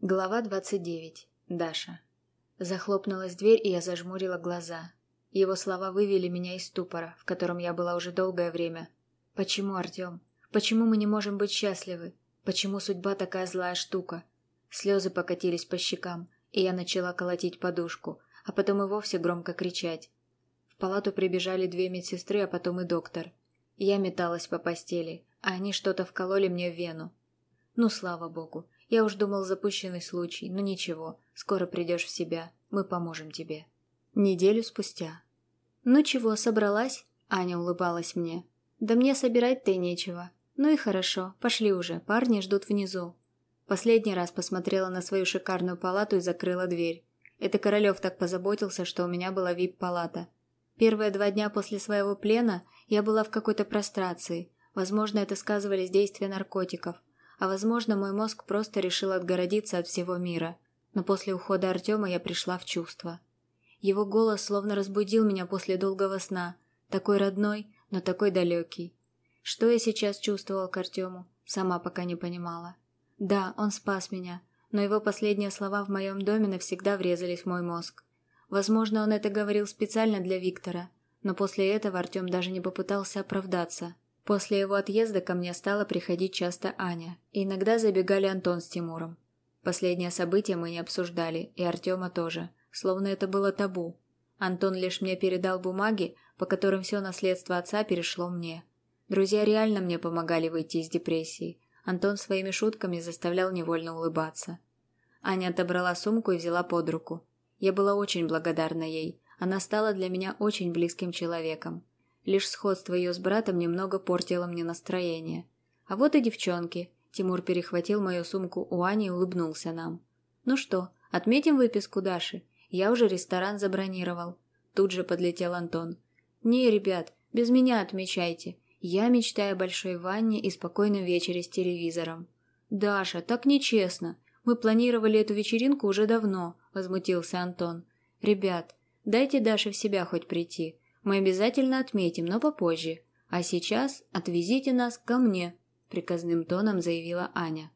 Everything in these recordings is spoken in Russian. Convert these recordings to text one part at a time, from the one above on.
Глава 29. Даша. Захлопнулась дверь, и я зажмурила глаза. Его слова вывели меня из ступора, в котором я была уже долгое время. Почему, Артем? Почему мы не можем быть счастливы? Почему судьба такая злая штука? Слезы покатились по щекам, и я начала колотить подушку, а потом и вовсе громко кричать. В палату прибежали две медсестры, а потом и доктор. Я металась по постели, а они что-то вкололи мне в вену. Ну, слава богу, я уж думал запущенный случай, но ничего, скоро придешь в себя, мы поможем тебе. Неделю спустя. Ну чего, собралась? Аня улыбалась мне. Да мне собирать-то и нечего. Ну и хорошо, пошли уже, парни ждут внизу. Последний раз посмотрела на свою шикарную палату и закрыла дверь. Это Королев так позаботился, что у меня была вип-палата. Первые два дня после своего плена я была в какой-то прострации. Возможно, это сказывались действия наркотиков а возможно, мой мозг просто решил отгородиться от всего мира. Но после ухода Артема я пришла в чувство. Его голос словно разбудил меня после долгого сна, такой родной, но такой далекий. Что я сейчас чувствовала к Артему, сама пока не понимала. Да, он спас меня, но его последние слова в моем доме навсегда врезались в мой мозг. Возможно, он это говорил специально для Виктора, но после этого Артем даже не попытался оправдаться – После его отъезда ко мне стала приходить часто Аня, иногда забегали Антон с Тимуром. Последнее событие мы не обсуждали, и Артема тоже, словно это было табу. Антон лишь мне передал бумаги, по которым все наследство отца перешло мне. Друзья реально мне помогали выйти из депрессии. Антон своими шутками заставлял невольно улыбаться. Аня отобрала сумку и взяла под руку. Я была очень благодарна ей. Она стала для меня очень близким человеком. Лишь сходство ее с братом немного портило мне настроение. А вот и девчонки. Тимур перехватил мою сумку у Ани и улыбнулся нам. «Ну что, отметим выписку Даши? Я уже ресторан забронировал». Тут же подлетел Антон. «Не, ребят, без меня отмечайте. Я мечтаю о большой ванне и спокойном вечере с телевизором». «Даша, так нечестно. Мы планировали эту вечеринку уже давно», – возмутился Антон. «Ребят, дайте Даше в себя хоть прийти. Мы обязательно отметим, но попозже. А сейчас отвезите нас ко мне», – приказным тоном заявила Аня.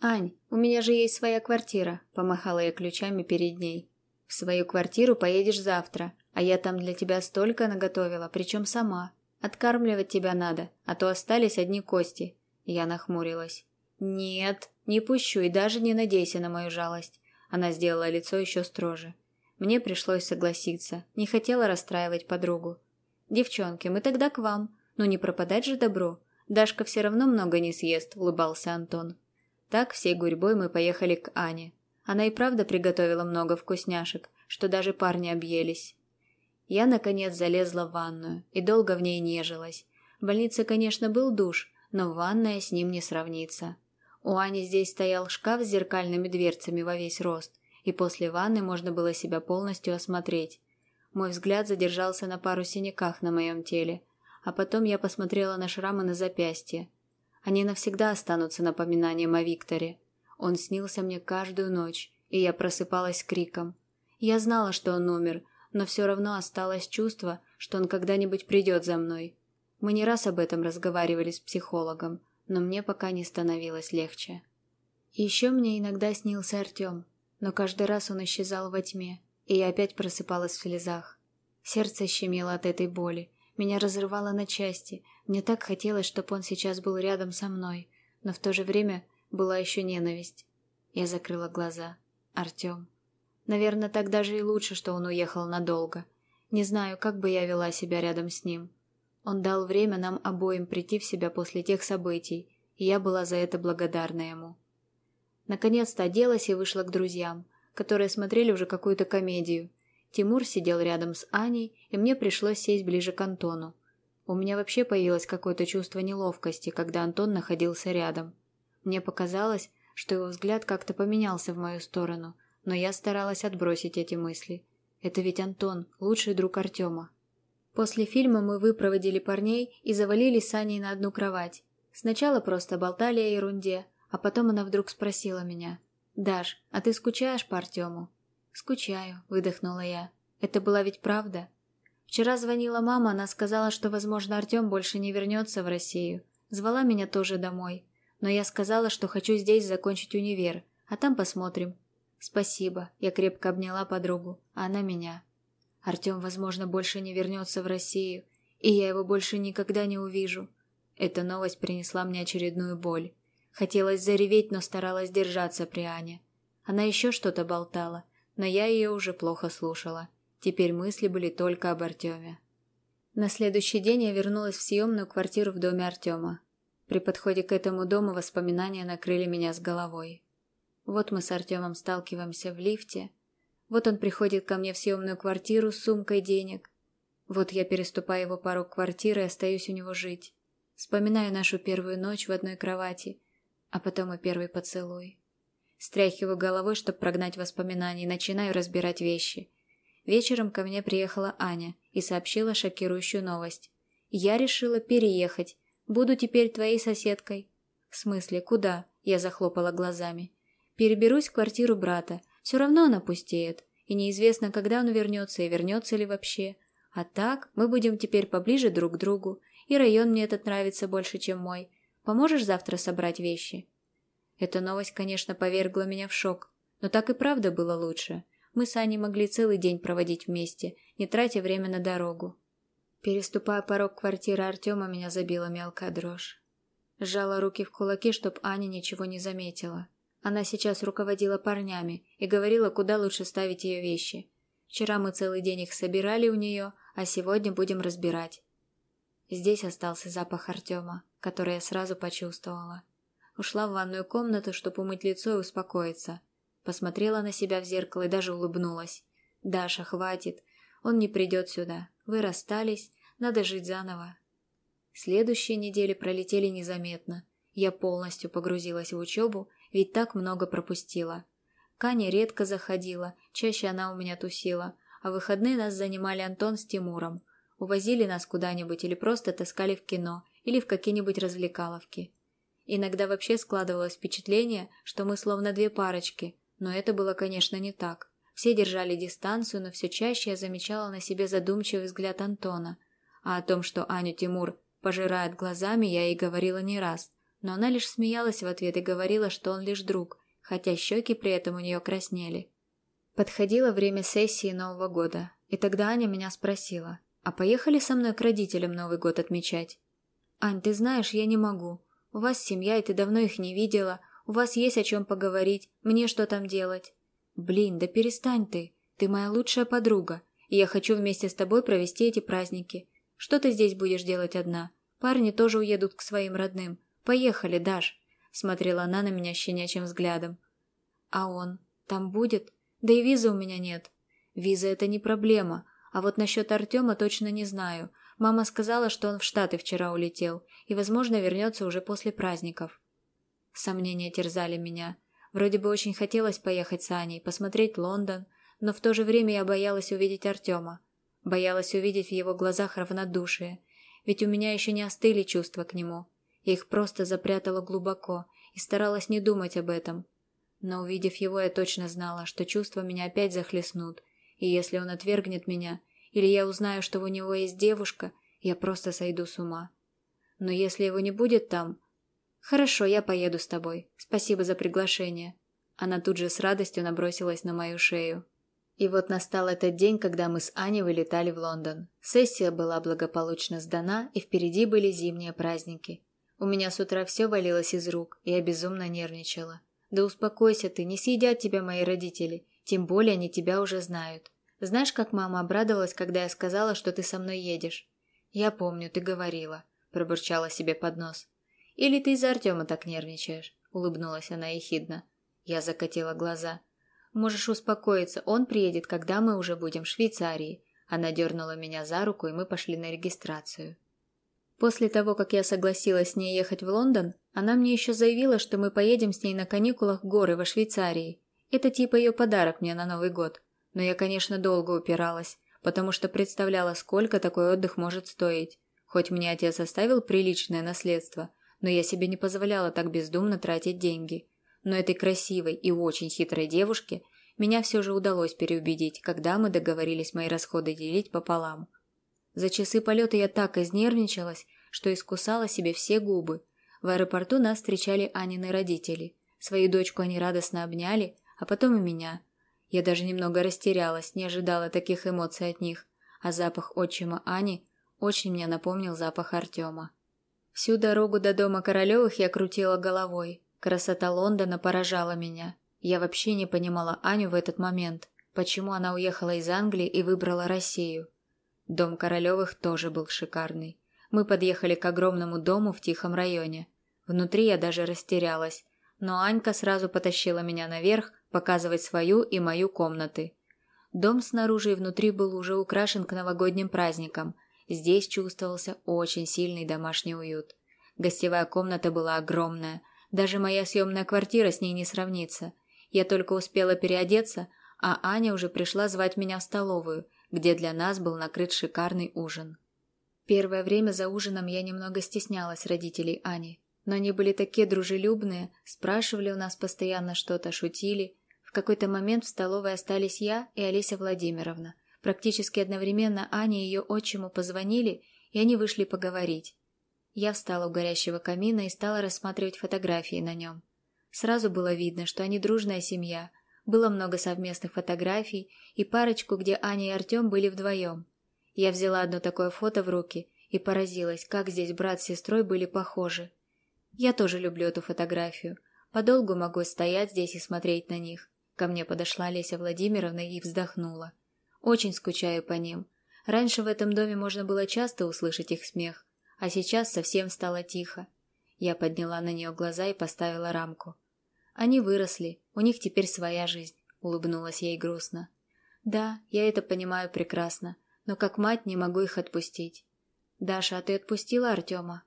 «Ань, у меня же есть своя квартира», – помахала я ключами перед ней. «В свою квартиру поедешь завтра, а я там для тебя столько наготовила, причем сама. Откармливать тебя надо, а то остались одни кости». Я нахмурилась. «Нет, не пущу и даже не надейся на мою жалость». Она сделала лицо еще строже. Мне пришлось согласиться, не хотела расстраивать подругу. «Девчонки, мы тогда к вам. Ну не пропадать же добро. Дашка все равно много не съест», – улыбался Антон. Так всей гурьбой мы поехали к Ане. Она и правда приготовила много вкусняшек, что даже парни объелись. Я, наконец, залезла в ванную и долго в ней нежилась. В больнице, конечно, был душ, но ванная с ним не сравнится. У Ани здесь стоял шкаф с зеркальными дверцами во весь рост, и после ванны можно было себя полностью осмотреть. Мой взгляд задержался на пару синяках на моем теле, а потом я посмотрела на шрамы на запястье. Они навсегда останутся напоминанием о Викторе. Он снился мне каждую ночь, и я просыпалась криком. Я знала, что он умер, но все равно осталось чувство, что он когда-нибудь придет за мной. Мы не раз об этом разговаривали с психологом, но мне пока не становилось легче. Еще мне иногда снился Артем но каждый раз он исчезал во тьме, и я опять просыпалась в слезах. Сердце щемило от этой боли, меня разрывало на части, мне так хотелось, чтобы он сейчас был рядом со мной, но в то же время была еще ненависть. Я закрыла глаза. Артем. Наверное, так даже и лучше, что он уехал надолго. Не знаю, как бы я вела себя рядом с ним. Он дал время нам обоим прийти в себя после тех событий, и я была за это благодарна ему. Наконец-то оделась и вышла к друзьям, которые смотрели уже какую-то комедию. Тимур сидел рядом с Аней, и мне пришлось сесть ближе к Антону. У меня вообще появилось какое-то чувство неловкости, когда Антон находился рядом. Мне показалось, что его взгляд как-то поменялся в мою сторону, но я старалась отбросить эти мысли. Это ведь Антон, лучший друг Артема. После фильма мы выпроводили парней и завалились с Аней на одну кровать. Сначала просто болтали о ерунде, а потом она вдруг спросила меня. «Даш, а ты скучаешь по Артему?» «Скучаю», — выдохнула я. «Это была ведь правда?» Вчера звонила мама, она сказала, что, возможно, Артем больше не вернется в Россию. Звала меня тоже домой. Но я сказала, что хочу здесь закончить универ, А там посмотрим. Спасибо. Я крепко обняла подругу, а она меня. Артем, возможно, больше не вернется в Россию, и я его больше никогда не увижу. Эта новость принесла мне очередную боль. Хотелось зареветь, но старалась держаться при Ане. Она еще что-то болтала, но я ее уже плохо слушала. Теперь мысли были только об Артеме. На следующий день я вернулась в съемную квартиру в доме Артема. При подходе к этому дому воспоминания накрыли меня с головой. Вот мы с Артемом сталкиваемся в лифте. Вот он приходит ко мне в съемную квартиру с сумкой денег. Вот я переступаю его порог квартиры и остаюсь у него жить. Вспоминаю нашу первую ночь в одной кровати, а потом и первый поцелуй. Стряхиваю головой, чтобы прогнать воспоминания, и начинаю разбирать вещи. Вечером ко мне приехала Аня и сообщила шокирующую новость. «Я решила переехать. Буду теперь твоей соседкой». «В смысле, куда?» Я захлопала глазами. «Переберусь в квартиру брата. Все равно она пустеет. И неизвестно, когда он вернется и вернется ли вообще. А так мы будем теперь поближе друг к другу. И район мне этот нравится больше, чем мой. Поможешь завтра собрать вещи?» Эта новость, конечно, повергла меня в шок. Но так и правда было лучше. Мы с Аней могли целый день проводить вместе, не тратя время на дорогу. Переступая порог квартиры Артема, меня забила мелкая дрожь. Сжала руки в кулаки, чтоб Аня ничего не заметила. Она сейчас руководила парнями и говорила, куда лучше ставить ее вещи. Вчера мы целый день их собирали у нее, а сегодня будем разбирать. Здесь остался запах Артема, который я сразу почувствовала. Ушла в ванную комнату, чтобы умыть лицо и успокоиться. Посмотрела на себя в зеркало и даже улыбнулась. «Даша, хватит. Он не придет сюда. Вы расстались. Надо жить заново». Следующие недели пролетели незаметно. Я полностью погрузилась в учебу, ведь так много пропустила. Каня редко заходила, чаще она у меня тусила, а выходные нас занимали Антон с Тимуром. Увозили нас куда-нибудь или просто таскали в кино или в какие-нибудь развлекаловки. Иногда вообще складывалось впечатление, что мы словно две парочки, но это было, конечно, не так. Все держали дистанцию, но все чаще я замечала на себе задумчивый взгляд Антона. А о том, что Аню Тимур пожирает глазами, я ей говорила не раз. Но она лишь смеялась в ответ и говорила, что он лишь друг, хотя щеки при этом у нее краснели. Подходило время сессии Нового года, и тогда Аня меня спросила, а поехали со мной к родителям Новый год отмечать? «Ань, ты знаешь, я не могу. У вас семья, и ты давно их не видела, у вас есть о чем поговорить. Мне что там делать? Блин, да перестань ты. Ты моя лучшая подруга. И я хочу вместе с тобой провести эти праздники. Что ты здесь будешь делать одна? Парни тоже уедут к своим родным. Поехали, Даш. Смотрела она на меня щенячьим взглядом. А он? Там будет? Да и визы у меня нет. Виза это не проблема. А вот насчет Артема точно не знаю. Мама сказала, что он в Штаты вчера улетел и, возможно, вернется уже после праздников. Сомнения терзали меня. Вроде бы очень хотелось поехать с Аней, посмотреть Лондон, но в то же время я боялась увидеть Артема. Боялась увидеть в его глазах равнодушие, ведь у меня еще не остыли чувства к нему. Я их просто запрятала глубоко и старалась не думать об этом. Но увидев его, я точно знала, что чувства меня опять захлестнут, и если он отвергнет меня, или я узнаю, что у него есть девушка, я просто сойду с ума. Но если его не будет там, «Хорошо, я поеду с тобой. Спасибо за приглашение». Она тут же с радостью набросилась на мою шею. И вот настал этот день, когда мы с Аней вылетали в Лондон. Сессия была благополучно сдана, и впереди были зимние праздники. У меня с утра все валилось из рук, и я безумно нервничала. «Да успокойся ты, не съедят тебя мои родители, тем более они тебя уже знают. Знаешь, как мама обрадовалась, когда я сказала, что ты со мной едешь?» «Я помню, ты говорила», – пробурчала себе под нос. Или ты из-за Артема так нервничаешь?» – улыбнулась она ехидно. Я закатила глаза. «Можешь успокоиться, он приедет, когда мы уже будем в Швейцарии». Она дернула меня за руку, и мы пошли на регистрацию. После того, как я согласилась с ней ехать в Лондон, она мне еще заявила, что мы поедем с ней на каникулах в горы во Швейцарии. Это типа ее подарок мне на Новый год. Но я, конечно, долго упиралась, потому что представляла, сколько такой отдых может стоить. Хоть мне отец оставил приличное наследство, но я себе не позволяла так бездумно тратить деньги. Но этой красивой и очень хитрой девушке меня все же удалось переубедить, когда мы договорились мои расходы делить пополам. За часы полета я так изнервничалась, что искусала себе все губы. В аэропорту нас встречали Анины родители. Свою дочку они радостно обняли, а потом и меня. Я даже немного растерялась, не ожидала таких эмоций от них, а запах отчима Ани очень мне напомнил запах Артема. Всю дорогу до дома Королевых я крутила головой. Красота Лондона поражала меня. Я вообще не понимала Аню в этот момент, почему она уехала из Англии и выбрала Россию. Дом Королевых тоже был шикарный. Мы подъехали к огромному дому в тихом районе. Внутри я даже растерялась, но Анька сразу потащила меня наверх показывать свою и мою комнаты. Дом снаружи и внутри был уже украшен к новогодним праздникам. Здесь чувствовался очень сильный домашний уют. Гостевая комната была огромная. Даже моя съемная квартира с ней не сравнится. Я только успела переодеться, а Аня уже пришла звать меня в столовую, где для нас был накрыт шикарный ужин. Первое время за ужином я немного стеснялась родителей Ани, но они были такие дружелюбные, спрашивали у нас постоянно что-то, шутили. В какой-то момент в столовой остались я и Олеся Владимировна. Практически одновременно Аня и ее отчиму позвонили, и они вышли поговорить. Я встала у горящего камина и стала рассматривать фотографии на нем. Сразу было видно, что они дружная семья. Было много совместных фотографий и парочку, где Аня и Артем были вдвоем. Я взяла одно такое фото в руки и поразилась, как здесь брат с сестрой были похожи. Я тоже люблю эту фотографию. Подолгу могу стоять здесь и смотреть на них. Ко мне подошла Леся Владимировна и вздохнула. Очень скучаю по ним. Раньше в этом доме можно было часто услышать их смех, а сейчас совсем стало тихо. Я подняла на нее глаза и поставила рамку. Они выросли, у них теперь своя жизнь, улыбнулась ей грустно. Да, я это понимаю прекрасно, но как мать не могу их отпустить. Даша, а ты отпустила Артема?